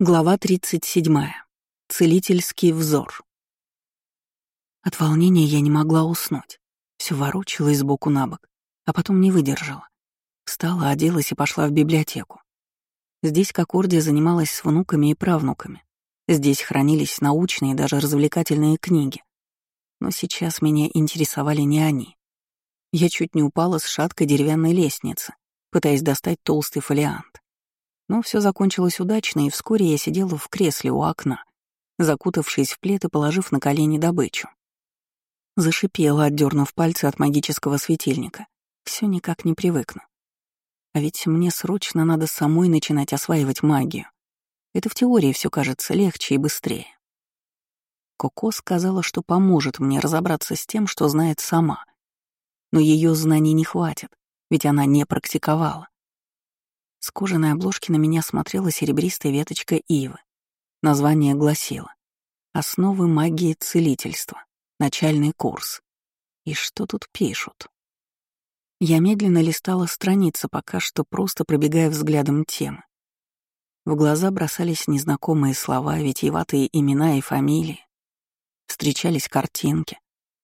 Глава 37. Целительский взор. От волнения я не могла уснуть. Все ворочалось сбоку на бок, а потом не выдержала. Встала, оделась и пошла в библиотеку. Здесь Кокордия занималась с внуками и правнуками. Здесь хранились научные и даже развлекательные книги. Но сейчас меня интересовали не они. Я чуть не упала с шаткой деревянной лестницы, пытаясь достать толстый фолиант. Но все закончилось удачно, и вскоре я сидела в кресле у окна, закутавшись в плед и положив на колени добычу. Зашипела, отдернув пальцы от магического светильника. Все никак не привыкну. А ведь мне срочно надо самой начинать осваивать магию. Это в теории все кажется легче и быстрее. Коко сказала, что поможет мне разобраться с тем, что знает сама. Но ее знаний не хватит, ведь она не практиковала. С кожаной обложки на меня смотрела серебристая веточка ивы. Название гласило «Основы магии целительства. Начальный курс». И что тут пишут? Я медленно листала страницы, пока что просто пробегая взглядом темы. В глаза бросались незнакомые слова, витиеватые имена и фамилии. Встречались картинки,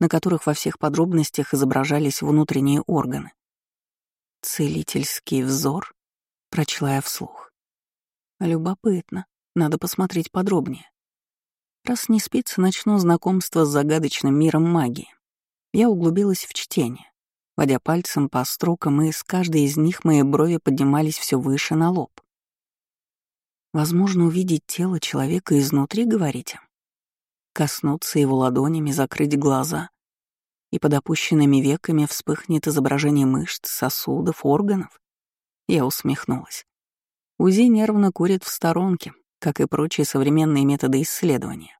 на которых во всех подробностях изображались внутренние органы. Целительский взор? Прочла я вслух. Любопытно. Надо посмотреть подробнее. Раз не спится, начну знакомство с загадочным миром магии. Я углубилась в чтение, водя пальцем по строкам, и с каждой из них мои брови поднимались все выше на лоб. Возможно, увидеть тело человека изнутри, говорите? Коснуться его ладонями, закрыть глаза, и под опущенными веками вспыхнет изображение мышц, сосудов, органов. Я усмехнулась. УЗИ нервно курит в сторонке, как и прочие современные методы исследования.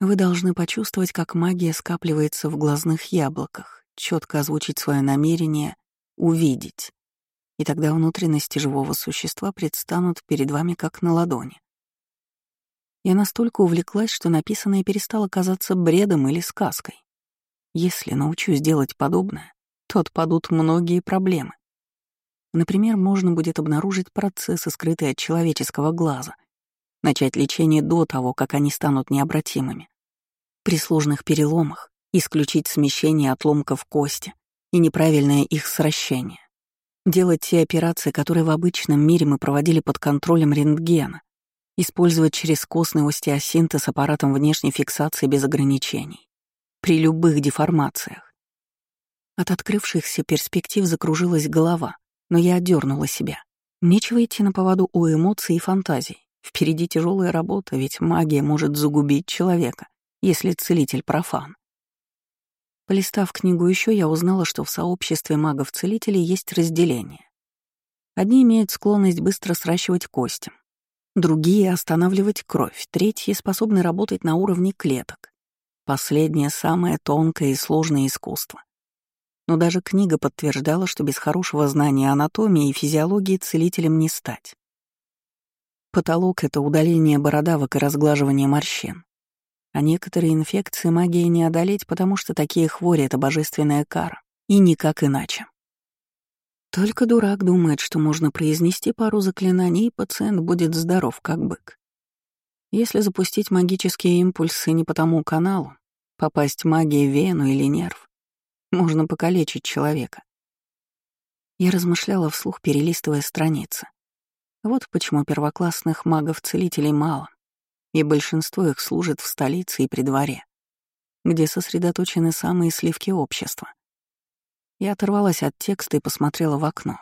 Вы должны почувствовать, как магия скапливается в глазных яблоках, четко озвучить свое намерение, увидеть. И тогда внутренности живого существа предстанут перед вами как на ладони. Я настолько увлеклась, что написанное перестало казаться бредом или сказкой. Если научусь делать подобное, то отпадут многие проблемы. Например, можно будет обнаружить процессы, скрытые от человеческого глаза, начать лечение до того, как они станут необратимыми. При сложных переломах исключить смещение отломков кости и неправильное их сращение. Делать те операции, которые в обычном мире мы проводили под контролем рентгена, использовать через костный остеосинтез аппаратом внешней фиксации без ограничений, при любых деформациях. От открывшихся перспектив закружилась голова, но я отдернула себя. Нечего идти на поводу у эмоций и фантазий. Впереди тяжелая работа, ведь магия может загубить человека, если целитель профан. Полистав книгу еще, я узнала, что в сообществе магов-целителей есть разделение. Одни имеют склонность быстро сращивать кости, другие — останавливать кровь, третьи — способны работать на уровне клеток. Последнее — самое тонкое и сложное искусство. Но даже книга подтверждала, что без хорошего знания анатомии и физиологии целителем не стать. Потолок — это удаление бородавок и разглаживание морщин. А некоторые инфекции магии не одолеть, потому что такие хвори — это божественная кара. И никак иначе. Только дурак думает, что можно произнести пару заклинаний, и пациент будет здоров, как бык. Если запустить магические импульсы не по тому каналу, попасть магией в вену или нерв, можно покалечить человека. Я размышляла вслух, перелистывая страницы. Вот почему первоклассных магов-целителей мало, и большинство их служит в столице и при дворе, где сосредоточены самые сливки общества. Я оторвалась от текста и посмотрела в окно.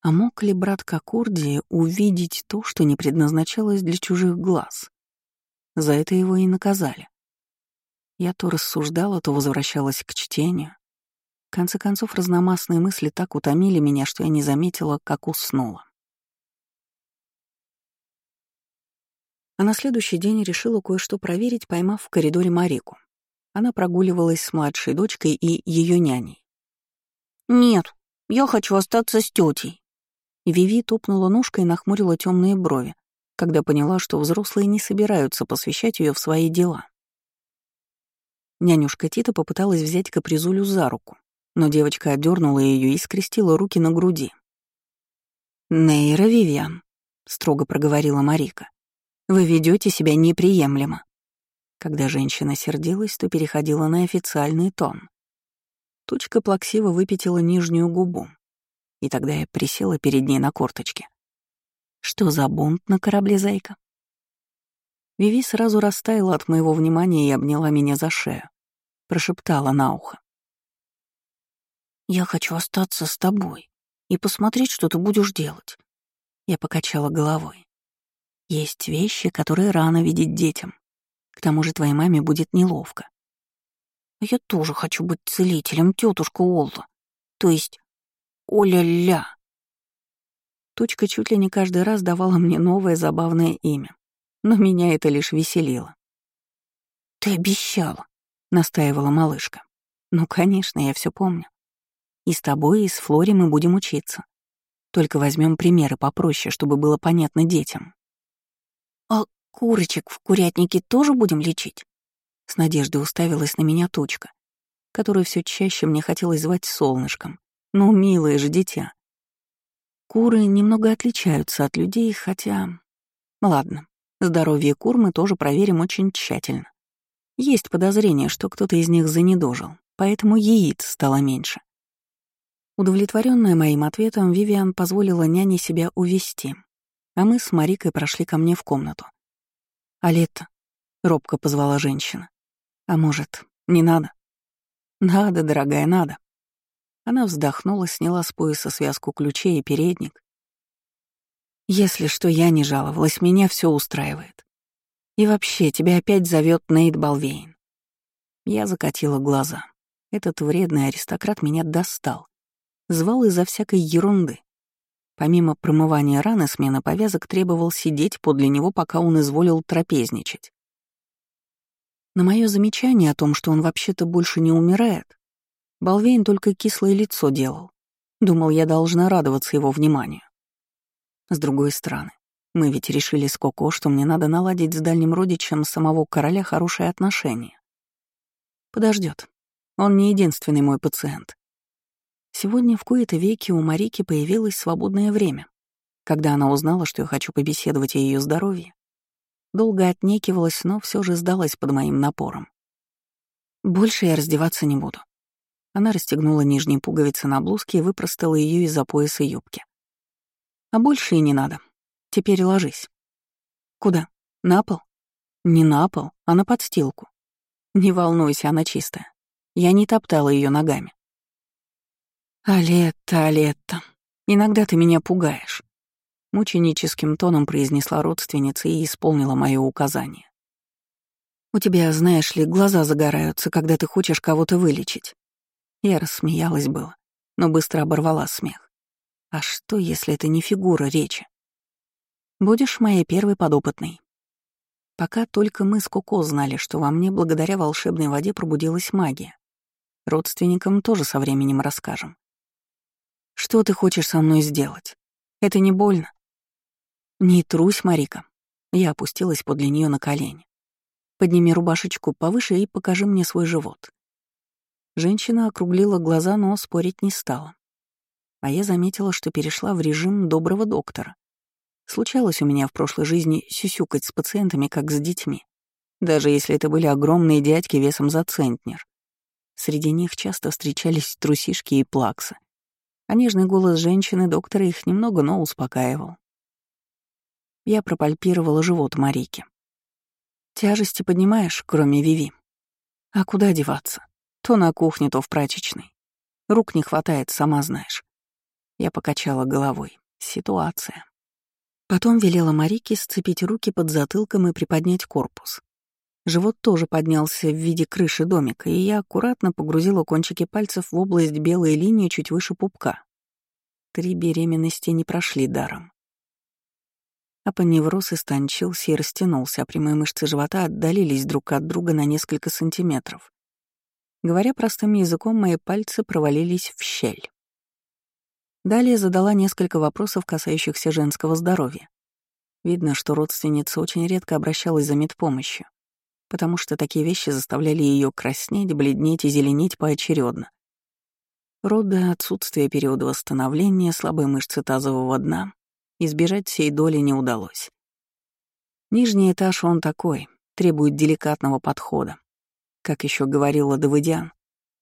А мог ли брат Кокурдии увидеть то, что не предназначалось для чужих глаз? За это его и наказали. Я то рассуждала, то возвращалась к чтению. В конце концов, разномастные мысли так утомили меня, что я не заметила, как уснула. А на следующий день решила кое-что проверить, поймав в коридоре Марику. Она прогуливалась с младшей дочкой и ее няней. «Нет, я хочу остаться с тетей. Виви топнула ножкой и нахмурила темные брови, когда поняла, что взрослые не собираются посвящать ее в свои дела. Нянюшка Тита попыталась взять капризулю за руку, но девочка отдернула ее и скрестила руки на груди. «Нейра Вивиан, строго проговорила Марика. «Вы ведете себя неприемлемо». Когда женщина сердилась, то переходила на официальный тон. Тучка плаксиво выпятила нижнюю губу, и тогда я присела перед ней на корточке. «Что за бунт на корабле, зайка?» Виви сразу растаяла от моего внимания и обняла меня за шею. Прошептала на ухо. «Я хочу остаться с тобой и посмотреть, что ты будешь делать». Я покачала головой. «Есть вещи, которые рано видеть детям. К тому же твоей маме будет неловко. Я тоже хочу быть целителем, тетушка Олла. То есть, Оля-ля. Тучка чуть ли не каждый раз давала мне новое забавное имя, но меня это лишь веселило. «Ты обещала», — настаивала малышка. «Ну, конечно, я все помню. И с тобой, и с Флори мы будем учиться. Только возьмем примеры попроще, чтобы было понятно детям». «А курочек в курятнике тоже будем лечить?» С надеждой уставилась на меня тучка, которую все чаще мне хотелось звать солнышком. Ну, милое же дитя. Куры немного отличаются от людей, хотя... Ладно, здоровье кур мы тоже проверим очень тщательно. Есть подозрение, что кто-то из них занедожил, поэтому яиц стало меньше. Удовлетворенная моим ответом, Вивиан позволила няне себя увести, а мы с Марикой прошли ко мне в комнату. «Алетта», — робко позвала женщина. А может, не надо? Надо, дорогая, надо. Она вздохнула, сняла с пояса связку ключей и передник. Если что, я не жаловалась, меня все устраивает. И вообще, тебя опять зовет Нейт Балвейн. Я закатила глаза. Этот вредный аристократ меня достал. Звал из-за всякой ерунды. Помимо промывания раны, смена повязок требовал сидеть подле него, пока он изволил трапезничать. На мое замечание о том, что он вообще-то больше не умирает, Балвейн только кислое лицо делал. Думал, я должна радоваться его вниманию. С другой стороны, мы ведь решили с Коко, что мне надо наладить с дальним родичем самого короля хорошие отношения. Подождет. Он не единственный мой пациент. Сегодня в кои-то веки у Марики появилось свободное время. Когда она узнала, что я хочу побеседовать о ее здоровье, Долго отнекивалась, но все же сдалась под моим напором. Больше я раздеваться не буду. Она расстегнула нижние пуговицы на блузке и выпростала ее из-за пояса юбки. А больше и не надо. Теперь ложись. Куда? На пол? Не на пол, а на подстилку. Не волнуйся, она чистая. Я не топтала ее ногами. Алетта, Алетта, иногда ты меня пугаешь. Мученическим тоном произнесла родственница и исполнила мое указание. «У тебя, знаешь ли, глаза загораются, когда ты хочешь кого-то вылечить». Я рассмеялась было, но быстро оборвала смех. «А что, если это не фигура речи? Будешь моей первой подопытной». Пока только мы с Коко знали, что во мне благодаря волшебной воде пробудилась магия. Родственникам тоже со временем расскажем. «Что ты хочешь со мной сделать? Это не больно?» «Не трусь, Марика». Я опустилась подле нее на колени. «Подними рубашечку повыше и покажи мне свой живот». Женщина округлила глаза, но спорить не стала. А я заметила, что перешла в режим доброго доктора. Случалось у меня в прошлой жизни сюсюкать с пациентами, как с детьми, даже если это были огромные дядьки весом за центнер. Среди них часто встречались трусишки и плаксы. А нежный голос женщины доктора их немного, но успокаивал. Я пропальпировала живот Марики. Тяжести поднимаешь, кроме Виви. А куда деваться? То на кухне, то в прачечной. Рук не хватает, сама знаешь. Я покачала головой. Ситуация. Потом велела Марике сцепить руки под затылком и приподнять корпус. Живот тоже поднялся в виде крыши домика, и я аккуратно погрузила кончики пальцев в область белой линии чуть выше пупка. Три беременности не прошли даром. Апоневроз истончился и растянулся, а прямые мышцы живота отдалились друг от друга на несколько сантиметров. Говоря простым языком, мои пальцы провалились в щель. Далее задала несколько вопросов, касающихся женского здоровья. Видно, что родственница очень редко обращалась за медпомощью, потому что такие вещи заставляли ее краснеть, бледнеть и зеленеть поочередно. Роды, отсутствие периода восстановления, слабые мышцы тазового дна, избежать всей доли не удалось. Нижний этаж он такой, требует деликатного подхода. Как еще говорила Давыдян,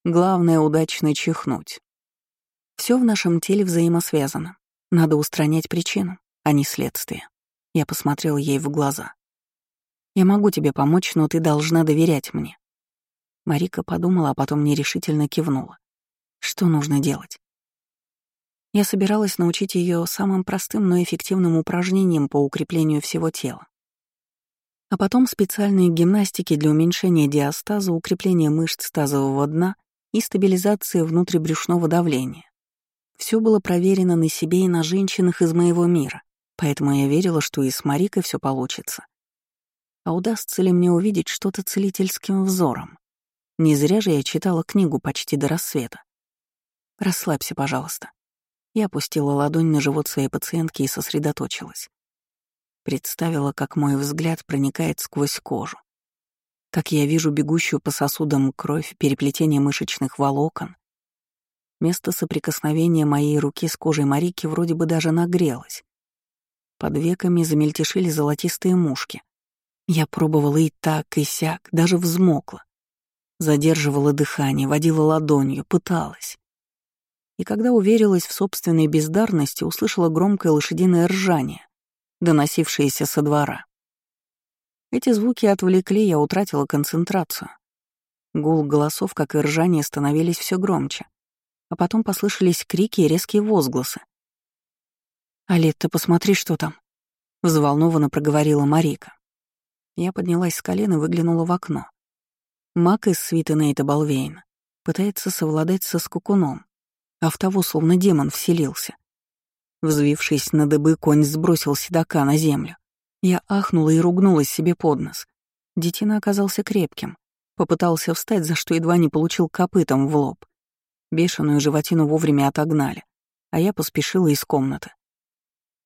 главное — удачно чихнуть. Все в нашем теле взаимосвязано. Надо устранять причину, а не следствие. Я посмотрел ей в глаза. Я могу тебе помочь, но ты должна доверять мне. Марика подумала, а потом нерешительно кивнула. Что нужно делать? Я собиралась научить ее самым простым, но эффективным упражнениям по укреплению всего тела. А потом специальные гимнастики для уменьшения диастаза, укрепления мышц тазового дна и стабилизации внутрибрюшного давления. Все было проверено на себе и на женщинах из моего мира, поэтому я верила, что и с Марикой все получится. А удастся ли мне увидеть что-то целительским взором? Не зря же я читала книгу почти до рассвета. Расслабься, пожалуйста. Я опустила ладонь на живот своей пациентки и сосредоточилась. Представила, как мой взгляд проникает сквозь кожу. Как я вижу бегущую по сосудам кровь, переплетение мышечных волокон. Место соприкосновения моей руки с кожей Марики вроде бы даже нагрелось. Под веками замельтешили золотистые мушки. Я пробовала и так, и сяк, даже взмокла. Задерживала дыхание, водила ладонью, пыталась. И когда уверилась в собственной бездарности, услышала громкое лошадиное ржание, доносившееся со двора. Эти звуки отвлекли, я утратила концентрацию. Гул голосов, как и ржание, становились все громче. А потом послышались крики и резкие возгласы. «Алет, ты посмотри, что там!» — взволнованно проговорила Марика. Я поднялась с колена и выглянула в окно. Мак из свиты Нейта Балвейна пытается совладать со скукуном, а в того словно демон вселился. Взвившись на дыбы, конь сбросил седока на землю. Я ахнула и ругнулась себе под нос. Детина оказался крепким. Попытался встать, за что едва не получил копытом в лоб. Бешеную животину вовремя отогнали, а я поспешила из комнаты.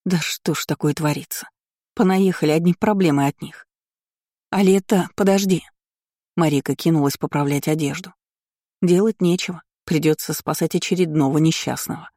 Да что ж такое творится? Понаехали одни проблемы от них. «Алета, подожди!» Марика кинулась поправлять одежду. Делать нечего, придется спасать очередного несчастного.